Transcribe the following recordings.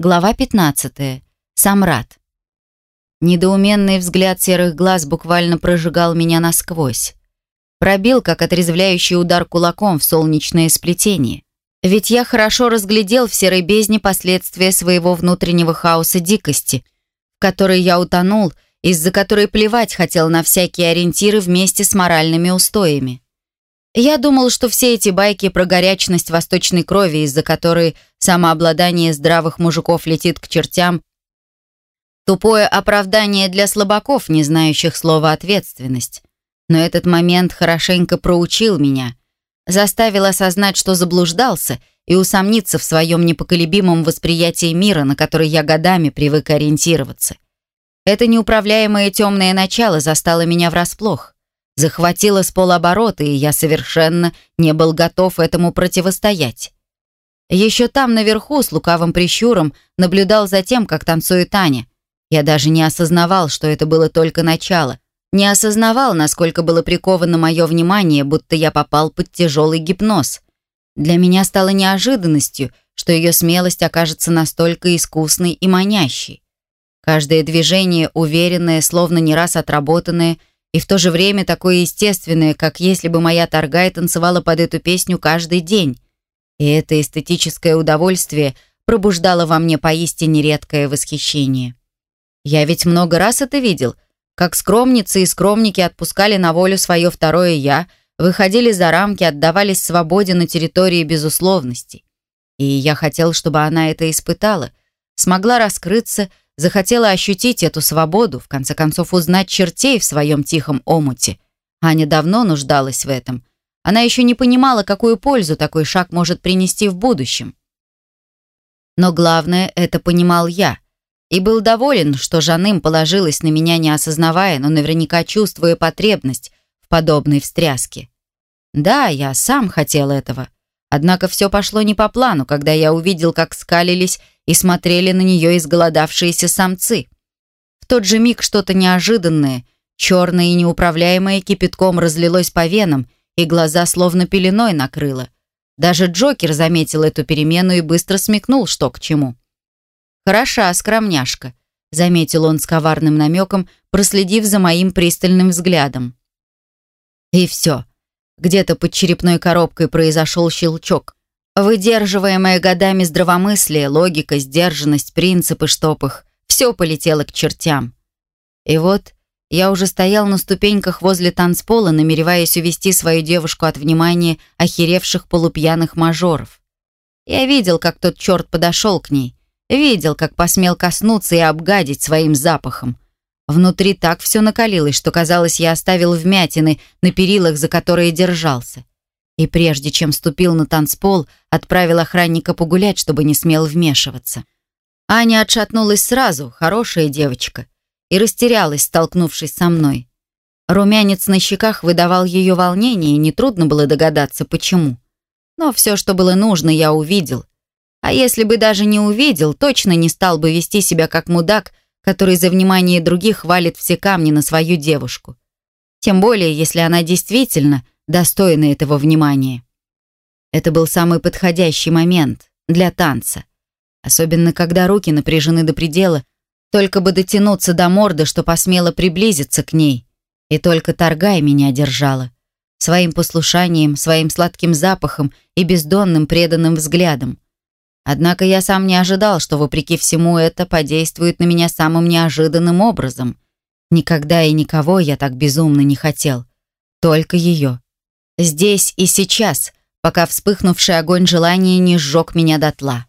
Глава 15. Самрат. Недоуменный взгляд серых глаз буквально прожигал меня насквозь. Пробил, как отрезвляющий удар кулаком в солнечное сплетение. Ведь я хорошо разглядел в серой бездне последствия своего внутреннего хаоса дикости, в которой я утонул, из-за которой плевать хотел на всякие ориентиры вместе с моральными устоями. Я думал, что все эти байки про горячность восточной крови, из-за которой самообладание здравых мужиков летит к чертям, тупое оправдание для слабаков, не знающих слова «ответственность». Но этот момент хорошенько проучил меня, заставил осознать, что заблуждался, и усомниться в своем непоколебимом восприятии мира, на который я годами привык ориентироваться. Это неуправляемое темное начало застало меня врасплох захватила с полоборота, и я совершенно не был готов этому противостоять. Еще там наверху с лукавым прищуром наблюдал за тем, как танцует Таня. Я даже не осознавал, что это было только начало. Не осознавал, насколько было приковано мое внимание, будто я попал под тяжелый гипноз. Для меня стало неожиданностью, что ее смелость окажется настолько искусной и манящей. Каждое движение, уверенное, словно не раз отработанное, и в то же время такое естественное, как если бы моя Таргай танцевала под эту песню каждый день. И это эстетическое удовольствие пробуждало во мне поистине редкое восхищение. Я ведь много раз это видел, как скромницы и скромники отпускали на волю свое второе «я», выходили за рамки, отдавались свободе на территории безусловности. И я хотел, чтобы она это испытала, смогла раскрыться, Захотела ощутить эту свободу, в конце концов узнать чертей в своем тихом омуте. Аня давно нуждалась в этом. Она еще не понимала, какую пользу такой шаг может принести в будущем. Но главное, это понимал я. И был доволен, что Жаным положилась на меня, не осознавая, но наверняка чувствуя потребность в подобной встряске. Да, я сам хотел этого. Однако все пошло не по плану, когда я увидел, как скалились и смотрели на нее изголодавшиеся самцы. В тот же миг что-то неожиданное, черное и неуправляемое кипятком разлилось по венам, и глаза словно пеленой накрыло. Даже Джокер заметил эту перемену и быстро смекнул, что к чему. «Хороша скромняшка», — заметил он с коварным намеком, проследив за моим пристальным взглядом. И все. Где-то под черепной коробкой произошел щелчок. Выдерживаемое годами здравомыслие, логика, сдержанность, принципы штопых — все полетело к чертям. И вот я уже стоял на ступеньках возле танцпола, намереваясь увести свою девушку от внимания охеревших полупьяных мажоров. Я видел, как тот черт подошел к ней, видел, как посмел коснуться и обгадить своим запахом. Внутри так все накалилось, что казалось, я оставил вмятины на перилах, за которые держался и прежде чем ступил на танцпол, отправил охранника погулять, чтобы не смел вмешиваться. Аня отшатнулась сразу, хорошая девочка, и растерялась, столкнувшись со мной. Румянец на щеках выдавал ее волнение, и нетрудно было догадаться, почему. Но все, что было нужно, я увидел. А если бы даже не увидел, точно не стал бы вести себя как мудак, который за внимание других валит все камни на свою девушку. Тем более, если она действительно достойны этого внимания. Это был самый подходящий момент для танца. Особенно, когда руки напряжены до предела, только бы дотянуться до морды, что посмело приблизиться к ней. И только торгай меня держала. Своим послушанием, своим сладким запахом и бездонным преданным взглядом. Однако я сам не ожидал, что, вопреки всему, это подействует на меня самым неожиданным образом. Никогда и никого я так безумно не хотел. Только ее. Здесь и сейчас, пока вспыхнувший огонь желания не сжег меня дотла.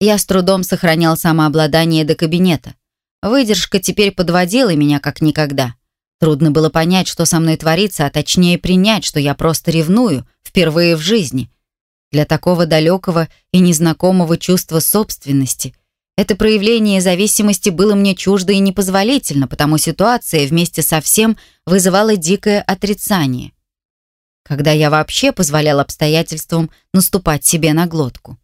Я с трудом сохранял самообладание до кабинета. Выдержка теперь подводила меня как никогда. Трудно было понять, что со мной творится, а точнее принять, что я просто ревную, впервые в жизни. Для такого далекого и незнакомого чувства собственности это проявление зависимости было мне чуждо и непозволительно, потому ситуация вместе со всем вызывала дикое отрицание когда я вообще позволял обстоятельствам наступать себе на глотку.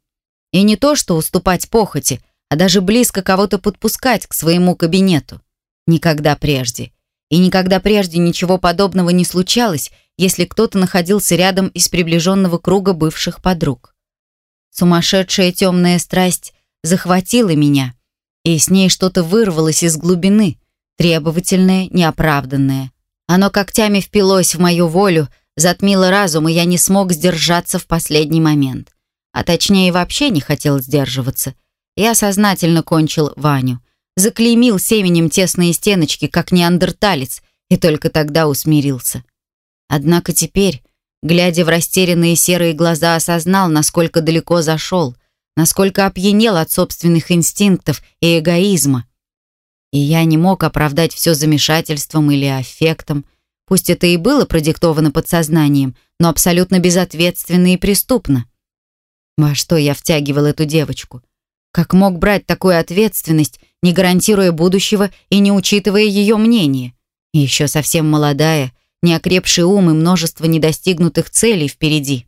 И не то, что уступать похоти, а даже близко кого-то подпускать к своему кабинету. Никогда прежде. И никогда прежде ничего подобного не случалось, если кто-то находился рядом из приближенного круга бывших подруг. Сумасшедшая темная страсть захватила меня, и с ней что-то вырвалось из глубины, требовательное, неоправданное. Оно когтями впилось в мою волю, затмило разум, и я не смог сдержаться в последний момент. А точнее, вообще не хотел сдерживаться. Я сознательно кончил Ваню. Заклеймил семенем тесные стеночки, как неандерталец, и только тогда усмирился. Однако теперь, глядя в растерянные серые глаза, осознал, насколько далеко зашел, насколько опьянел от собственных инстинктов и эгоизма. И я не мог оправдать все замешательством или аффектом, пусть это и было продиктовано подсознанием, но абсолютно безответственно и преступно. Во что я втягивал эту девочку? Как мог брать такую ответственность, не гарантируя будущего и не учитывая ее мнение? Еще совсем молодая, неокрепший ум и множество недостигнутых целей впереди.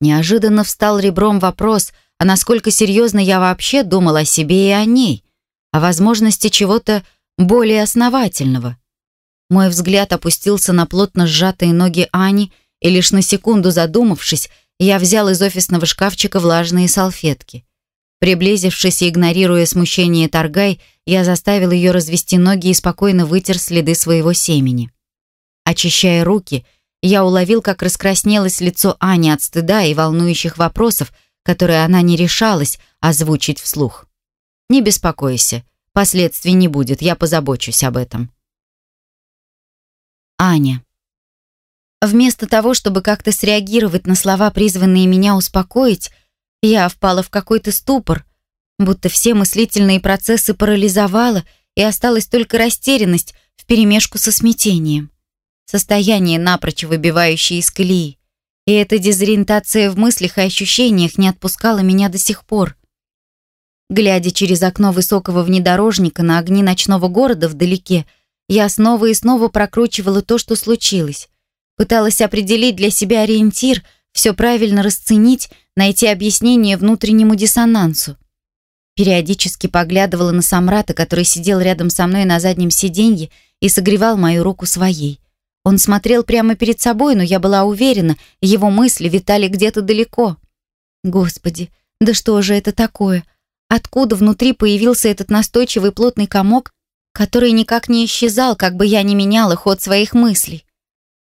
Неожиданно встал ребром вопрос, а насколько серьезно я вообще думал о себе и о ней, о возможности чего-то более основательного. Мой взгляд опустился на плотно сжатые ноги Ани, и лишь на секунду задумавшись, я взял из офисного шкафчика влажные салфетки. Приблизившись и игнорируя смущение Таргай, я заставил ее развести ноги и спокойно вытер следы своего семени. Очищая руки, я уловил, как раскраснелось лицо Ани от стыда и волнующих вопросов, которые она не решалась озвучить вслух. «Не беспокойся, последствий не будет, я позабочусь об этом». Аня. Вместо того, чтобы как-то среагировать на слова, призванные меня успокоить, я впала в какой-то ступор, будто все мыслительные процессы парализовала, и осталась только растерянность вперемешку со смятением. Состояние, напрочь выбивающее из колеи. И эта дезориентация в мыслях и ощущениях не отпускала меня до сих пор. Глядя через окно высокого внедорожника на огни ночного города вдалеке, я снова и снова прокручивала то, что случилось. Пыталась определить для себя ориентир, все правильно расценить, найти объяснение внутреннему диссонансу. Периодически поглядывала на Самрата, который сидел рядом со мной на заднем сиденье и согревал мою руку своей. Он смотрел прямо перед собой, но я была уверена, его мысли витали где-то далеко. Господи, да что же это такое? Откуда внутри появился этот настойчивый плотный комок, который никак не исчезал, как бы я ни меняла ход своих мыслей?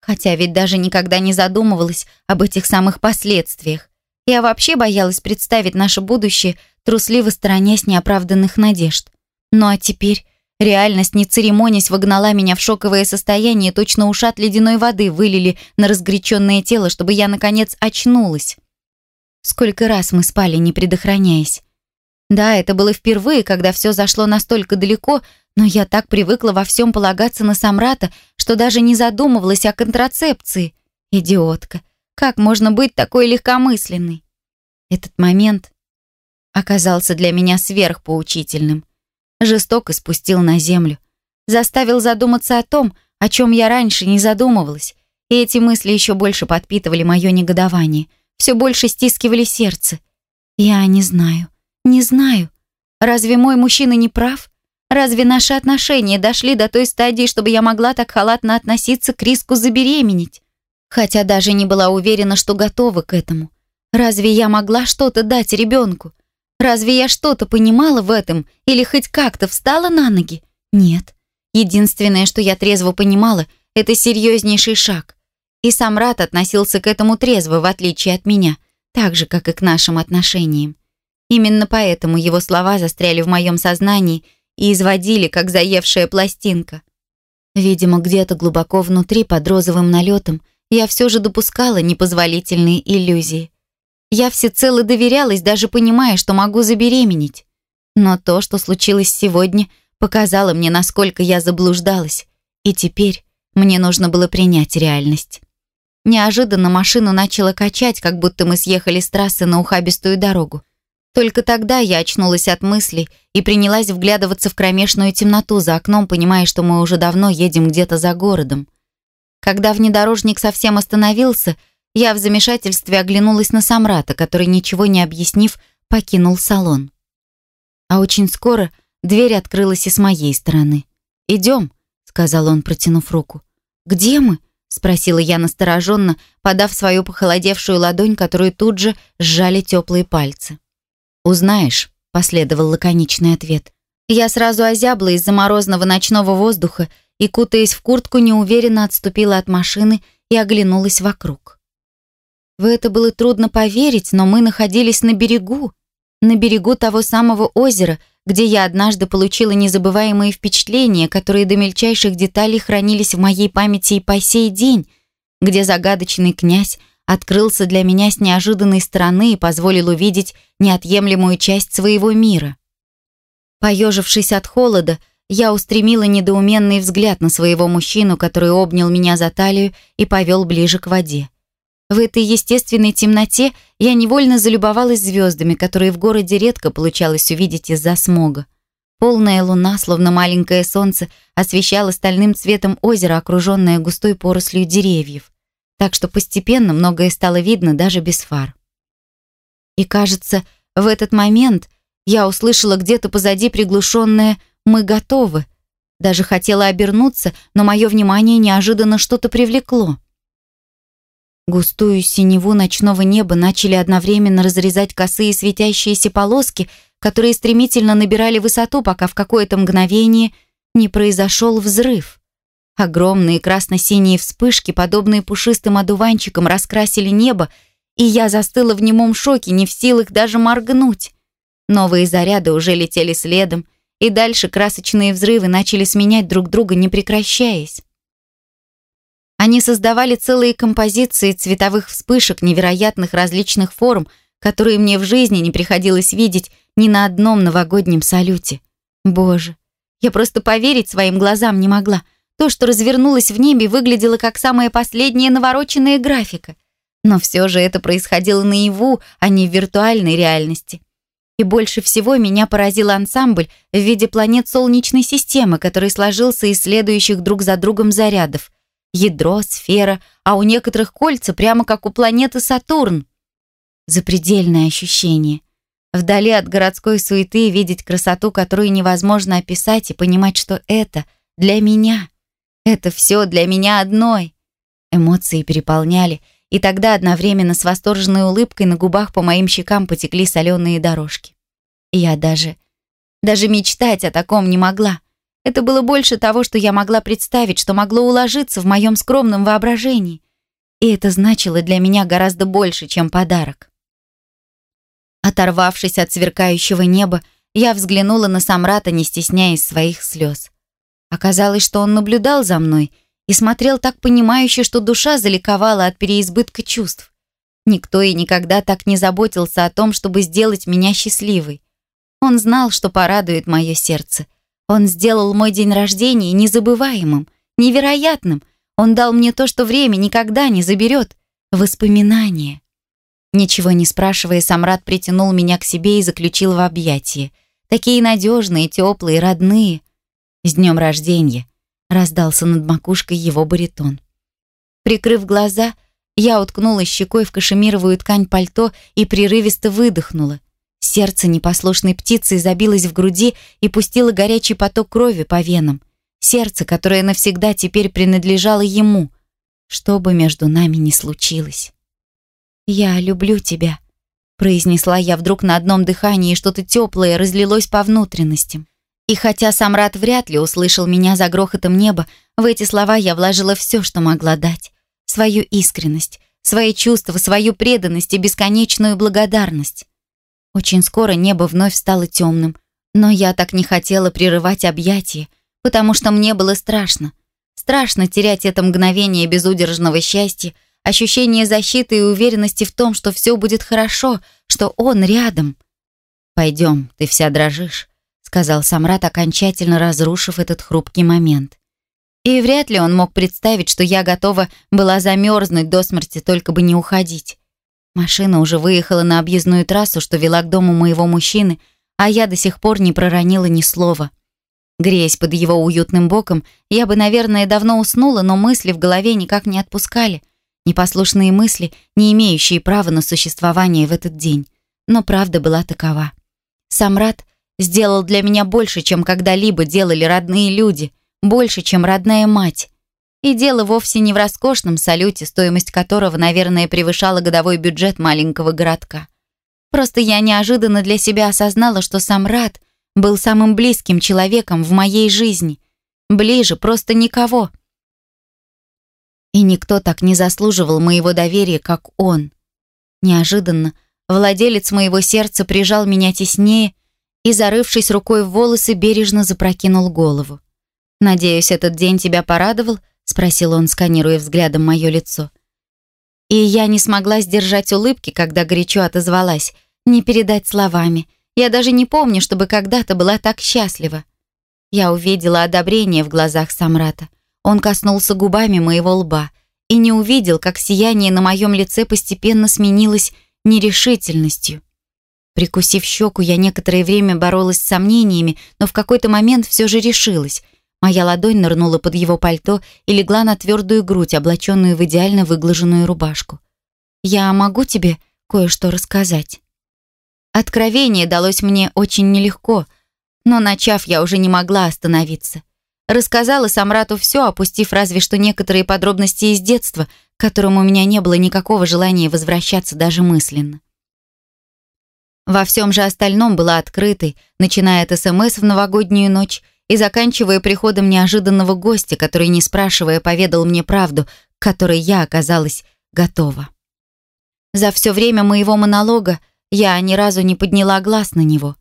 Хотя ведь даже никогда не задумывалась об этих самых последствиях. Я вообще боялась представить наше будущее, трусливо сторонясь неоправданных надежд. Ну а теперь реальность, не церемонясь, вогнала меня в шоковое состояние, точно ушат ледяной воды вылили на разгоряченное тело, чтобы я, наконец, очнулась. Сколько раз мы спали, не предохраняясь. Да, это было впервые, когда все зашло настолько далеко, но я так привыкла во всем полагаться на Самрата, что даже не задумывалась о контрацепции. Идиотка. Как можно быть такой легкомысленной? Этот момент оказался для меня сверхпоучительным. Жестоко спустил на землю. Заставил задуматься о том, о чем я раньше не задумывалась. И эти мысли еще больше подпитывали мое негодование. Все больше стискивали сердце. Я не знаю. Не знаю. Разве мой мужчина не прав? Разве наши отношения дошли до той стадии, чтобы я могла так халатно относиться к риску забеременеть? Хотя даже не была уверена, что готова к этому. Разве я могла что-то дать ребенку? Разве я что-то понимала в этом или хоть как-то встала на ноги? Нет. Единственное, что я трезво понимала, это серьезнейший шаг. И сам Рат относился к этому трезво, в отличие от меня, так же, как и к нашим отношениям. Именно поэтому его слова застряли в моем сознании и изводили, как заевшая пластинка. Видимо, где-то глубоко внутри, под розовым налетом, я все же допускала непозволительные иллюзии. Я всецело доверялась, даже понимая, что могу забеременеть. Но то, что случилось сегодня, показало мне, насколько я заблуждалась. И теперь мне нужно было принять реальность. Неожиданно машину начало качать, как будто мы съехали с трассы на ухабистую дорогу. Только тогда я очнулась от мыслей и принялась вглядываться в кромешную темноту за окном, понимая, что мы уже давно едем где-то за городом. Когда внедорожник совсем остановился, я в замешательстве оглянулась на Самрата, который, ничего не объяснив, покинул салон. А очень скоро дверь открылась и с моей стороны. «Идем», — сказал он, протянув руку. «Где мы?» — спросила я настороженно, подав свою похолодевшую ладонь, которую тут же сжали теплые пальцы. «Узнаешь», — последовал лаконичный ответ. Я сразу озябла из-за морозного ночного воздуха и, кутаясь в куртку, неуверенно отступила от машины и оглянулась вокруг. В это было трудно поверить, но мы находились на берегу, на берегу того самого озера, где я однажды получила незабываемые впечатления, которые до мельчайших деталей хранились в моей памяти и по сей день, где загадочный князь открылся для меня с неожиданной стороны и позволил увидеть неотъемлемую часть своего мира. Поежившись от холода, я устремила недоуменный взгляд на своего мужчину, который обнял меня за талию и повел ближе к воде. В этой естественной темноте я невольно залюбовалась звездами, которые в городе редко получалось увидеть из-за смога. Полная луна, словно маленькое солнце, освещала стальным цветом озеро, окруженное густой порослью деревьев. Так что постепенно многое стало видно даже без фар. И кажется, в этот момент я услышала где-то позади приглушенное «Мы готовы». Даже хотела обернуться, но мое внимание неожиданно что-то привлекло. Густую синеву ночного неба начали одновременно разрезать косые светящиеся полоски, которые стремительно набирали высоту, пока в какое-то мгновение не произошел взрыв. Огромные красно-синие вспышки, подобные пушистым одуванчикам, раскрасили небо, и я застыла в немом шоке, не в силах даже моргнуть. Новые заряды уже летели следом, и дальше красочные взрывы начали сменять друг друга, не прекращаясь. Они создавали целые композиции цветовых вспышек невероятных различных форм, которые мне в жизни не приходилось видеть ни на одном новогоднем салюте. Боже, я просто поверить своим глазам не могла. То, что развернулось в небе, выглядело как самая последняя навороченная графика. Но все же это происходило наяву, а не в виртуальной реальности. И больше всего меня поразил ансамбль в виде планет Солнечной системы, который сложился из следующих друг за другом зарядов ядро, сфера, а у некоторых кольца прямо как у планеты Сатурн. Запредельное ощущение. Вдали от городской суеты видеть красоту, которую невозможно описать, и понимать, что это для меня. Это все для меня одной. Эмоции переполняли, и тогда одновременно с восторженной улыбкой на губах по моим щекам потекли соленые дорожки. Я даже... даже мечтать о таком не могла. Это было больше того, что я могла представить, что могло уложиться в моем скромном воображении. И это значило для меня гораздо больше, чем подарок. Оторвавшись от сверкающего неба, я взглянула на Самрата, не стесняясь своих слез. Оказалось, что он наблюдал за мной и смотрел так понимающе, что душа заликовала от переизбытка чувств. Никто и никогда так не заботился о том, чтобы сделать меня счастливой. Он знал, что порадует мое сердце, он сделал мой день рождения незабываемым, невероятным. Он дал мне то, что время никогда не заберет. Воспоминания. Ничего не спрашивая, Самрад притянул меня к себе и заключил в объятия. Такие надежные, теплые, родные. «С днем рождения!» — раздался над макушкой его баритон. Прикрыв глаза, я уткнулась щекой в кашемировую ткань пальто и прерывисто выдохнула. Сердце непослушной птицы забилось в груди и пустило горячий поток крови по венам. Сердце, которое навсегда теперь принадлежало ему, что бы между нами ни случилось. «Я люблю тебя», — произнесла я вдруг на одном дыхании, и что-то теплое разлилось по внутренностям. И хотя Самрат вряд ли услышал меня за грохотом неба, в эти слова я вложила все, что могла дать. Свою искренность, свои чувства, свою преданность и бесконечную благодарность. Очень скоро небо вновь стало темным, но я так не хотела прерывать объятия, потому что мне было страшно. Страшно терять это мгновение безудержного счастья, ощущение защиты и уверенности в том, что все будет хорошо, что он рядом. «Пойдем, ты вся дрожишь», — сказал Самрат, окончательно разрушив этот хрупкий момент. И вряд ли он мог представить, что я готова была замерзнуть до смерти, только бы не уходить. Машина уже выехала на объездную трассу, что вела к дому моего мужчины, а я до сих пор не проронила ни слова. Греясь под его уютным боком, я бы, наверное, давно уснула, но мысли в голове никак не отпускали. Непослушные мысли, не имеющие права на существование в этот день. Но правда была такова. Самрад сделал для меня больше, чем когда-либо делали родные люди, больше, чем родная мать. И дело вовсе не в роскошном салюте, стоимость которого, наверное, превышала годовой бюджет маленького городка. Просто я неожиданно для себя осознала, что сам Рад был самым близким человеком в моей жизни. Ближе просто никого. И никто так не заслуживал моего доверия, как он. Неожиданно владелец моего сердца прижал меня теснее и, зарывшись рукой в волосы, бережно запрокинул голову. «Надеюсь, этот день тебя порадовал?» — спросил он, сканируя взглядом мое лицо. И я не смогла сдержать улыбки, когда горячо отозвалась. Не передать словами. Я даже не помню, чтобы когда-то была так счастлива. Я увидела одобрение в глазах Самрата. Он коснулся губами моего лба и не увидел, как сияние на моем лице постепенно сменилось нерешительностью. Прикусив щеку, я некоторое время боролась с сомнениями, но в какой-то момент все же решилась. Моя ладонь нырнула под его пальто и легла на твердую грудь, облаченную в идеально выглаженную рубашку. «Я могу тебе кое-что рассказать?» Откровение далось мне очень нелегко, но, начав, я уже не могла остановиться. Рассказала Самрату все, опустив разве что некоторые подробности из детства, к которым у меня не было никакого желания возвращаться даже мысленно. Во всем же остальном была открытой, начиная от СМС в новогоднюю ночь и заканчивая приходом неожиданного гостя, который, не спрашивая, поведал мне правду, к которой я оказалась готова. За все время моего монолога я ни разу не подняла глаз на него.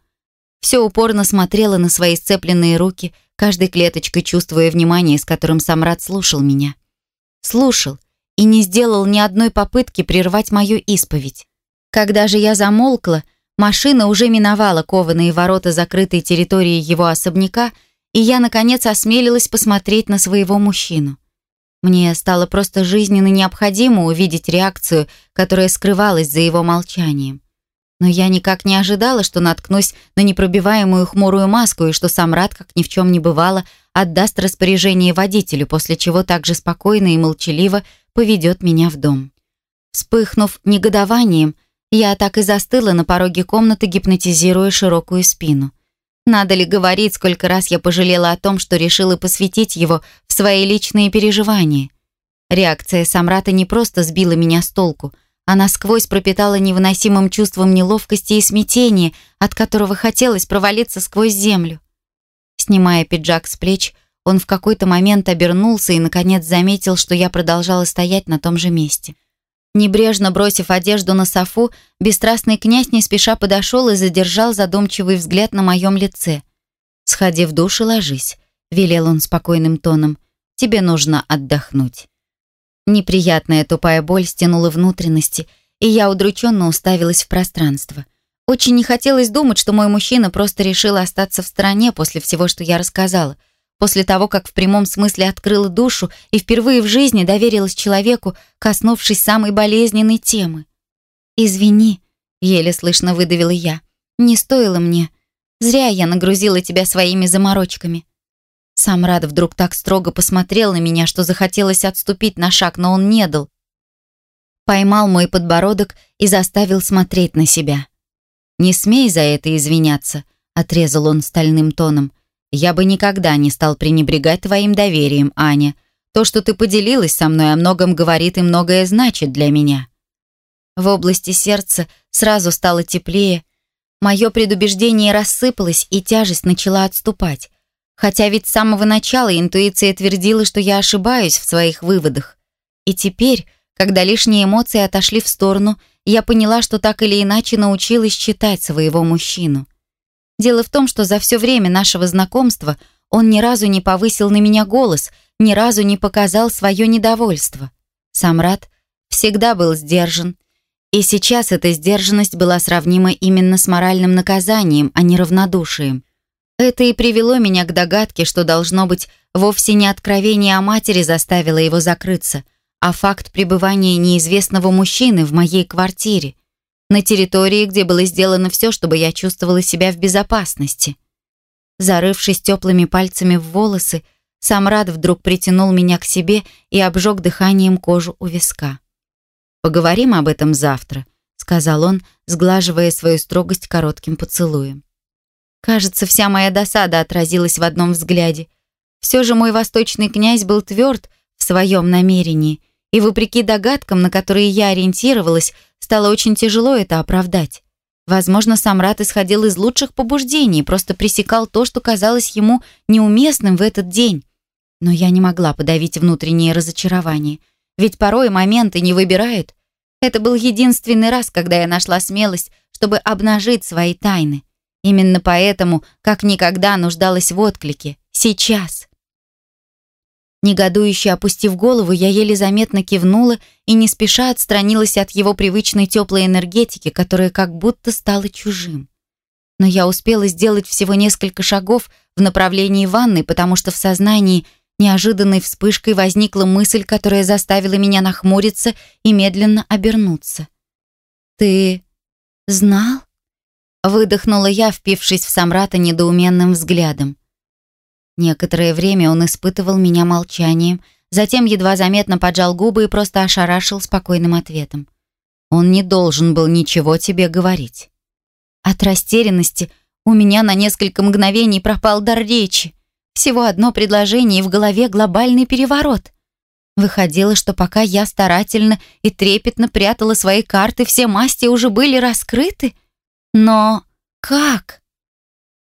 Все упорно смотрела на свои сцепленные руки, каждой клеточкой чувствуя внимание, с которым Самрад слушал меня. Слушал и не сделал ни одной попытки прервать мою исповедь. Когда же я замолкла, машина уже миновала кованые ворота закрытой территории его особняка, и я, наконец, осмелилась посмотреть на своего мужчину. Мне стало просто жизненно необходимо увидеть реакцию, которая скрывалась за его молчанием. Но я никак не ожидала, что наткнусь на непробиваемую хмурую маску и что сам Рад, как ни в чем не бывало, отдаст распоряжение водителю, после чего также спокойно и молчаливо поведет меня в дом. Вспыхнув негодованием, я так и застыла на пороге комнаты, гипнотизируя широкую спину. Надо ли говорить, сколько раз я пожалела о том, что решила посвятить его в свои личные переживания? Реакция Самрата не просто сбила меня с толку, она сквозь пропитала невыносимым чувством неловкости и смятения, от которого хотелось провалиться сквозь землю. Снимая пиджак с плеч, он в какой-то момент обернулся и, наконец, заметил, что я продолжала стоять на том же месте. Небрежно бросив одежду на софу, бесстрастный князь не спеша подошел и задержал задумчивый взгляд на моем лице. «Сходи в душ и ложись», — велел он спокойным тоном. «Тебе нужно отдохнуть». Неприятная тупая боль стянула внутренности, и я удрученно уставилась в пространство. Очень не хотелось думать, что мой мужчина просто решил остаться в стороне после всего, что я рассказала, после того, как в прямом смысле открыла душу и впервые в жизни доверилась человеку, коснувшись самой болезненной темы. «Извини», — еле слышно выдавила я, — «не стоило мне. Зря я нагрузила тебя своими заморочками». Сам Рад вдруг так строго посмотрел на меня, что захотелось отступить на шаг, но он не дал. Поймал мой подбородок и заставил смотреть на себя. «Не смей за это извиняться», — отрезал он стальным тоном. «Я бы никогда не стал пренебрегать твоим доверием, Аня. То, что ты поделилась со мной, о многом говорит и многое значит для меня». В области сердца сразу стало теплее. Мое предубеждение рассыпалось, и тяжесть начала отступать. Хотя ведь с самого начала интуиция твердила, что я ошибаюсь в своих выводах. И теперь, когда лишние эмоции отошли в сторону, я поняла, что так или иначе научилась читать своего мужчину. Дело в том, что за все время нашего знакомства он ни разу не повысил на меня голос, ни разу не показал свое недовольство. Самрад всегда был сдержан, и сейчас эта сдержанность была сравнима именно с моральным наказанием, а не равнодушием. Это и привело меня к догадке, что должно быть вовсе не откровение о матери заставило его закрыться, а факт пребывания неизвестного мужчины в моей квартире, на территории, где было сделано все, чтобы я чувствовала себя в безопасности. Зарывшись теплыми пальцами в волосы, сам Рад вдруг притянул меня к себе и обжег дыханием кожу у виска. «Поговорим об этом завтра», — сказал он, сглаживая свою строгость коротким поцелуем. Кажется, вся моя досада отразилась в одном взгляде. Все же мой восточный князь был тверд в своем намерении, и вопреки догадкам, на которые я ориентировалась, стало очень тяжело это оправдать. Возможно, Самрат исходил из лучших побуждений, просто пресекал то, что казалось ему неуместным в этот день. Но я не могла подавить внутреннее разочарование. Ведь порой моменты не выбирают. Это был единственный раз, когда я нашла смелость, чтобы обнажить свои тайны. Именно поэтому, как никогда, нуждалась в отклике. Сейчас. Негодующе опустив голову, я еле заметно кивнула и не спеша отстранилась от его привычной теплой энергетики, которая как будто стала чужим. Но я успела сделать всего несколько шагов в направлении ванны, потому что в сознании неожиданной вспышкой возникла мысль, которая заставила меня нахмуриться и медленно обернуться. «Ты знал?» Выдохнула я, впившись в Самрата недоуменным взглядом. Некоторое время он испытывал меня молчанием, затем едва заметно поджал губы и просто ошарашил спокойным ответом. Он не должен был ничего тебе говорить. От растерянности у меня на несколько мгновений пропал дар речи. Всего одно предложение и в голове глобальный переворот. Выходило, что пока я старательно и трепетно прятала свои карты, все масти уже были раскрыты. Но как?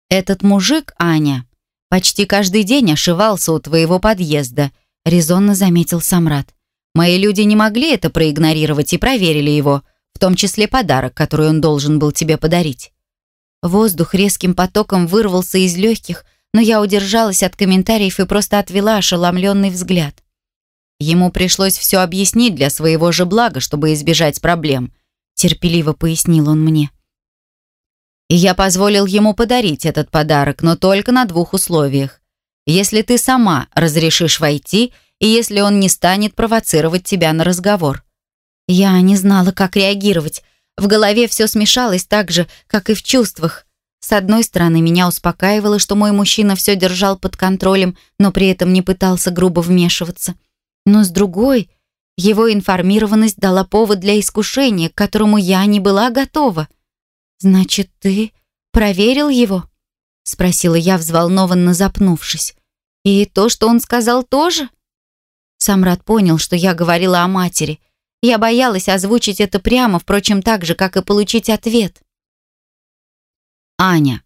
Этот мужик, Аня, Почти каждый день ошивался у твоего подъезда», — резонно заметил Самрат. «Мои люди не могли это проигнорировать и проверили его, в том числе подарок, который он должен был тебе подарить». Воздух резким потоком вырвался из легких, но я удержалась от комментариев и просто отвела ошеломленный взгляд. Ему пришлось все объяснить для своего же блага, чтобы избежать проблем, терпеливо пояснил он мне. И я позволил ему подарить этот подарок, но только на двух условиях. Если ты сама разрешишь войти, и если он не станет провоцировать тебя на разговор. Я не знала, как реагировать. В голове все смешалось так же, как и в чувствах. С одной стороны, меня успокаивало, что мой мужчина все держал под контролем, но при этом не пытался грубо вмешиваться. Но с другой, его информированность дала повод для искушения, к которому я не была готова. «Значит, ты проверил его?» — спросила я, взволнованно запнувшись. «И то, что он сказал, тоже?» Самрад понял, что я говорила о матери. Я боялась озвучить это прямо, впрочем, так же, как и получить ответ. «Аня,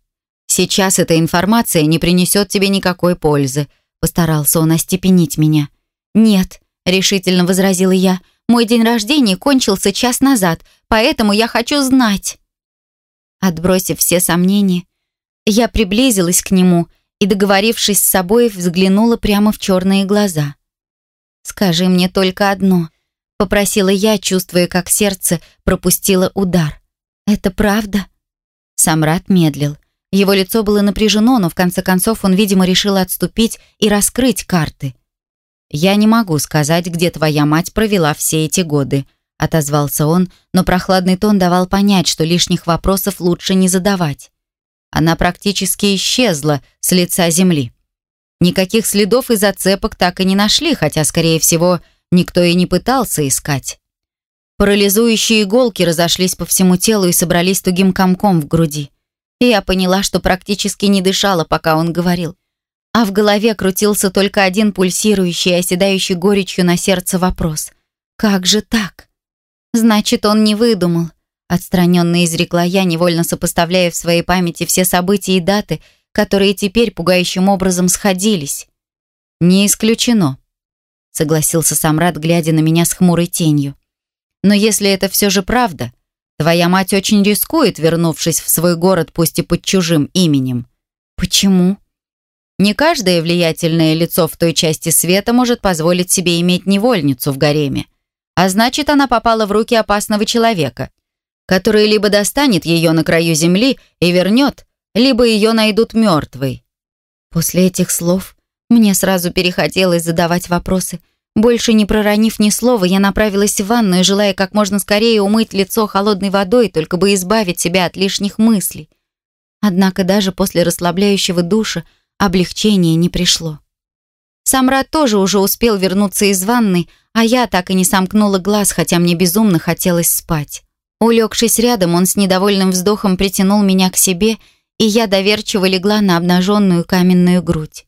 сейчас эта информация не принесет тебе никакой пользы», постарался он остепенить меня. «Нет», — решительно возразила я, «мой день рождения кончился час назад, поэтому я хочу знать». Отбросив все сомнения, я приблизилась к нему и, договорившись с собой, взглянула прямо в черные глаза. «Скажи мне только одно», — попросила я, чувствуя, как сердце пропустило удар. «Это правда?» Самрат медлил. Его лицо было напряжено, но в конце концов он, видимо, решил отступить и раскрыть карты. «Я не могу сказать, где твоя мать провела все эти годы», отозвался он, но прохладный тон давал понять, что лишних вопросов лучше не задавать. Она практически исчезла с лица земли. Никаких следов и зацепок так и не нашли, хотя, скорее всего, никто и не пытался искать. Парализующие иголки разошлись по всему телу и собрались тугим комком в груди. И я поняла, что практически не дышала, пока он говорил. А в голове крутился только один пульсирующий, оседающий горечью на сердце вопрос. «Как же так?» Значит, он не выдумал. Отстраненно изрекла я, невольно сопоставляя в своей памяти все события и даты, которые теперь пугающим образом сходились. «Не исключено», — согласился Самрад, глядя на меня с хмурой тенью. «Но если это все же правда, твоя мать очень рискует, вернувшись в свой город, пусть и под чужим именем». «Почему?» Не каждое влиятельное лицо в той части света может позволить себе иметь невольницу в гареме. А значит, она попала в руки опасного человека, который либо достанет ее на краю земли и вернет, либо ее найдут мертвой. После этих слов мне сразу перехотелось задавать вопросы. Больше не проронив ни слова, я направилась в ванную, желая как можно скорее умыть лицо холодной водой, только бы избавить себя от лишних мыслей. Однако даже после расслабляющего душа облегчение не пришло. Самрад тоже уже успел вернуться из ванной, а я так и не сомкнула глаз, хотя мне безумно хотелось спать. Улегшись рядом, он с недовольным вздохом притянул меня к себе, и я доверчиво легла на обнаженную каменную грудь.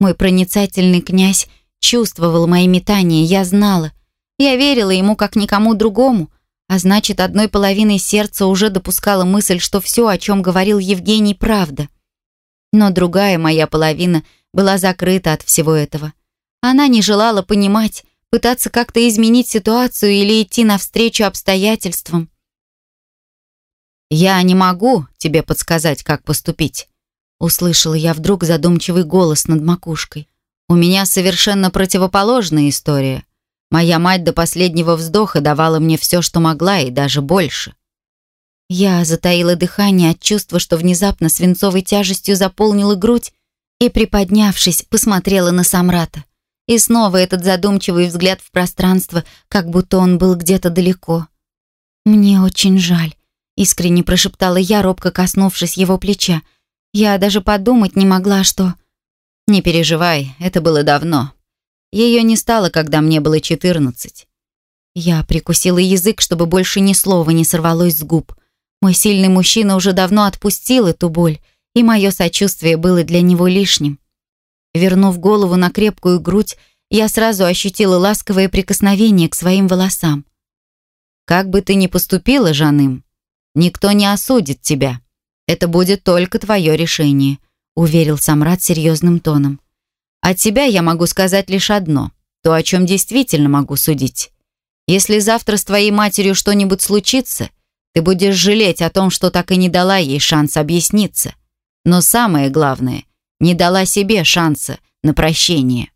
Мой проницательный князь чувствовал мои метания, я знала. Я верила ему как никому другому, А значит, одной половиной сердца уже допускала мысль, что все, о чем говорил Евгений, правда. Но другая моя половина была закрыта от всего этого. Она не желала понимать, пытаться как-то изменить ситуацию или идти навстречу обстоятельствам. «Я не могу тебе подсказать, как поступить», услышала я вдруг задумчивый голос над макушкой. «У меня совершенно противоположная история. Моя мать до последнего вздоха давала мне все, что могла, и даже больше». Я затаила дыхание от чувства, что внезапно свинцовой тяжестью заполнила грудь и, приподнявшись, посмотрела на Самрата. И снова этот задумчивый взгляд в пространство, как будто он был где-то далеко. «Мне очень жаль», Искренне прошептала я, робко коснувшись его плеча. Я даже подумать не могла, что... «Не переживай, это было давно. Ее не стало, когда мне было четырнадцать». Я прикусила язык, чтобы больше ни слова не сорвалось с губ. Мой сильный мужчина уже давно отпустил эту боль, и мое сочувствие было для него лишним. Вернув голову на крепкую грудь, я сразу ощутила ласковое прикосновение к своим волосам. «Как бы ты ни поступила, Жаным, Никто не осудит тебя. Это будет только твое решение», — уверил Самрад серьезным тоном. «От тебя я могу сказать лишь одно, то, о чем действительно могу судить. Если завтра с твоей матерью что-нибудь случится, ты будешь жалеть о том, что так и не дала ей шанс объясниться. Но самое главное, не дала себе шанса на прощение».